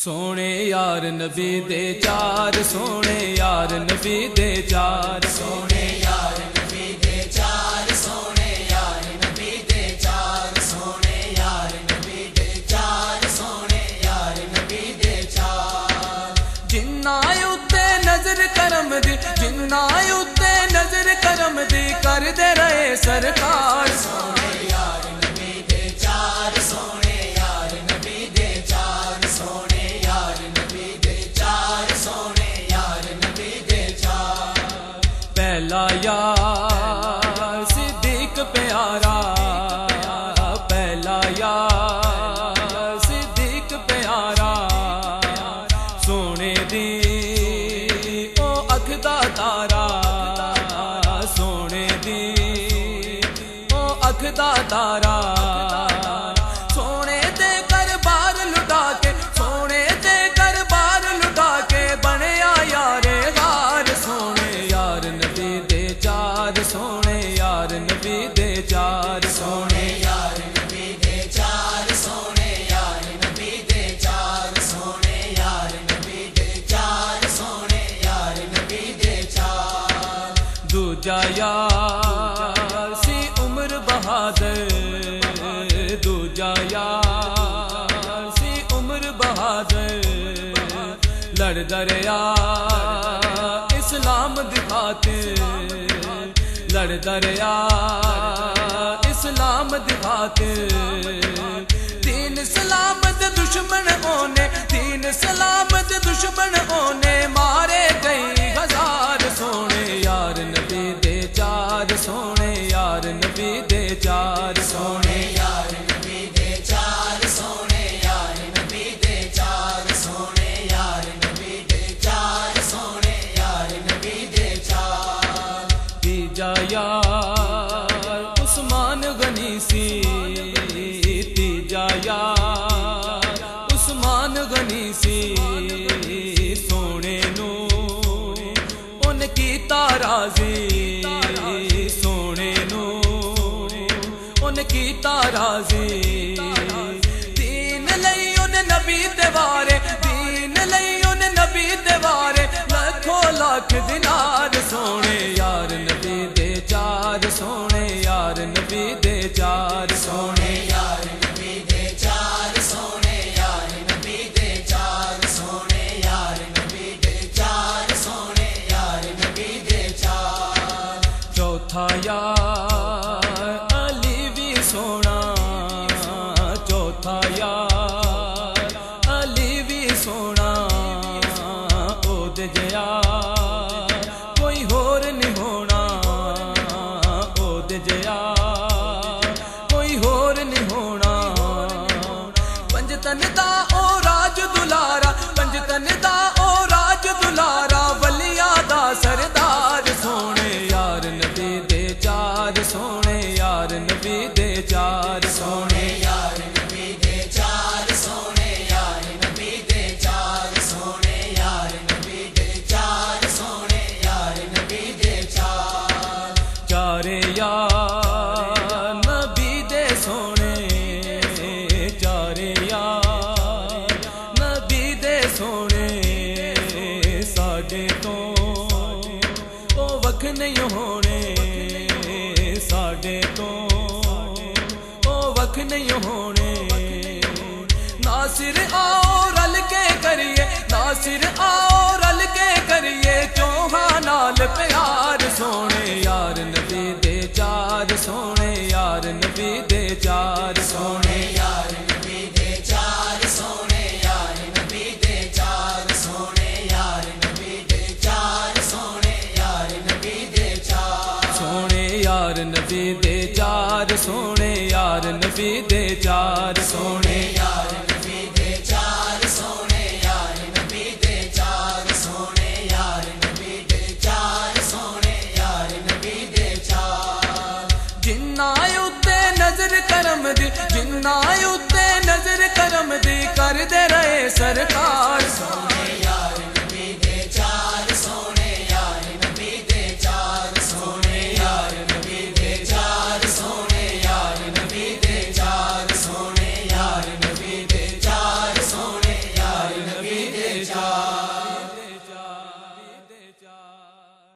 ਸੋਹਣੇ ਯਾਰ ਨਬੀ ਦੇ ਚਾਰ ਸੋਹਣੇ ਯਾਰ ਨਬੀ ਦੇ ਚਾਰ। ਸੋਹਣੇ ਯਾਰ ਨਬੀ ਦੇ ਚਾਰ ਸੋਹਣੇ ਯਾਰ ਨਬੀ ਦੇ ਚਾਰ ਸੋਹਣੇ ਯਾਰ ਨਬੀ ਦੇ ਚਾਰ ਸੋਹਣੇ ਯਾਰ ਨਬੀ ਦੇ ਚਾਰ। ਜਿੰਨਾ ਉੱਤੇ ਨਜ਼ਰ ਕਰਮ ਦੀ ਜਿੰਨਾ ਉੱਤੇ ਨਜ਼ਰ ਕਰਮ ਦੀ ਕਰਦੇ ਰਹੇ ਸਰਕਾਰ। ਸੋਹਣੇ ਦਾ ਤਾਰਾ ਸੋਹਣੇ ਦੀ। ਉਹ ਅੱਖ ਦਾ ਤਾਰਾ ਸੋਹਣੇ ਤੇ ਕਰ ਬਾਰ ਲੁਟਾ ਕੇ ਸੋਹਣੇ ਤੇ ਕਰ ਬਾਰ ਲੁਟਾ ਕੇ ਬਣਿਆ ਯਾਰੇ ਯਾਰ ਸੋਹਣੇ ਯਾਰ ਨਬੀ ਦੇ ਚਾਰ ਸੋਹਣੇ ਯਾਰ ਨਬੀ ਦੇ ਚਾਰ ਸੋਹਣੇ ਦੂਜਾ ਯਾਰ ਸੀ ਉਮਰ ਬਹਾਦਰ, ਦੂਜਾ ਯਾਰ ਸੀ ਉਮਰ ਬਹਾਦਰ। ਲੜ ਦਰਿਆ ਇਸਲਾਮ ਦੀ ਖਾਤਰ, ਲੜ ਦਰਿਆ ਇਸਲਾਮ ਦੀ ਖਾਤਰ। ਦੀਨ ਸਲਾਮਤ ਦੁਸ਼ਮਣ ਹੋਨੇ ਦੀਨ ਸਲਾਮਤ ਦੁਸ਼ਮਣ ਹੋਨੇ चार सोने यार, नबी दे चार सोने यार, नबी दे चार सोने यार, नबी दे चार सोने यार, नबी दे चार। तीजा यार, उस्मान गनी सी तीजा यार, उस्मान गनी सी, सोने नो, उनकी ताराजी ਉਹਨੇ ਕੀਤਾ ਰਾਜ਼ੀ। ਦੀਨ ਲਈ ਉਹਨੇ ਨਬੀ ਤੇ ਵਾਰੇ, ਦੀਨ ਲਈ ਉਹਨੇ ਨਬੀ ਤੇ ਵਾਰੇ। ਲੱਖੋ ਲੱਖ ਦਿਨਾਰ ਸੋਹਣੇ ਯਾਰ, ਨਬੀ ਦੇ ਚਾਰ ਸੋਹਣੇ ਯਾਰ, ਨਬੀ ਦੇ ਚਾਰ ਸੋਹਣੇ ਯਾਰ, ਨਬੀ ਚਾਰ ਸੋਹਣੇ ਯਾਰ, ਨਬੀ ਦੇ ਚਾਰ ਯਾਰ, ਨਬੀ ਚਾਰ ਸੋਹਣੇ ਯਾਰ, ਨਬੀ ਚਾਰ। ਚੌਥਾ ਯਾਰ। ਉਹਦੇ ਜਿਹਾ, ਕੋਈ ਹੋਰ ਨਹੀਂ ਹੋਣਾ। ਉਹਦੇ ਜਿਆ ਕੋਈ ਹੋਰ ਨਹੀਂ ਹੋਣਾ। ਪੰਜ ਤਨ ਦਾ ਉਹ ਰਾਜ ਦੁਲਾਰਾ, ਪੰਜ ਤਨ ਦਾ ਵੱਖ ਨਹੀਂ ਹੋਣੇ ਸਾਡੇ ਤੋਂ। ਉਹ ਵੱਖ ਨਹੀਂ ਹੋਣੇ। ਨਾਸਿਰ ਆਓ ਰਲ ਕੇ ਕਰੀਏ ਨਾਸਿਰ ਆਓ ਰਲ ਕੇ ਕਰੀਏ। ਚੋਹਾਂ ਨਾਲ ਪਿਆਰ ਸੋਹਣੇ, ਯਾਰ ਨਬੀ ਦੇ ਚਾਰ ਸੋਹਣੇ, ਯਾਰ ਨਬੀ ਦੇ ਚਾਰ ਸੋਹਣੇ ਯਾਰ ਨਬੀ ਦੇ ਚਾਰ, ਸੋਹਣੇ ਯਾਰ ਨਬੀ ਦੇ ਚਾਰ, ਸੋਹਣੇ ਯਾਰ ਨਬੀ ਦੇ ਚਾਰ, ਸੋਹਣੇ ਯਾਰ ਨਬੀ ਦੇ ਚਾਰ। ਜਿੰਨਾ ਉੱਤੇ ਨਜ਼ਰ ਕਰਮ ਦੀ, ਜਿੰਨਾ ਉੱਤੇ ਨਜ਼ਰ ਕਰਮ ਦੀ, ਕਰਦੇ ਰਹੇ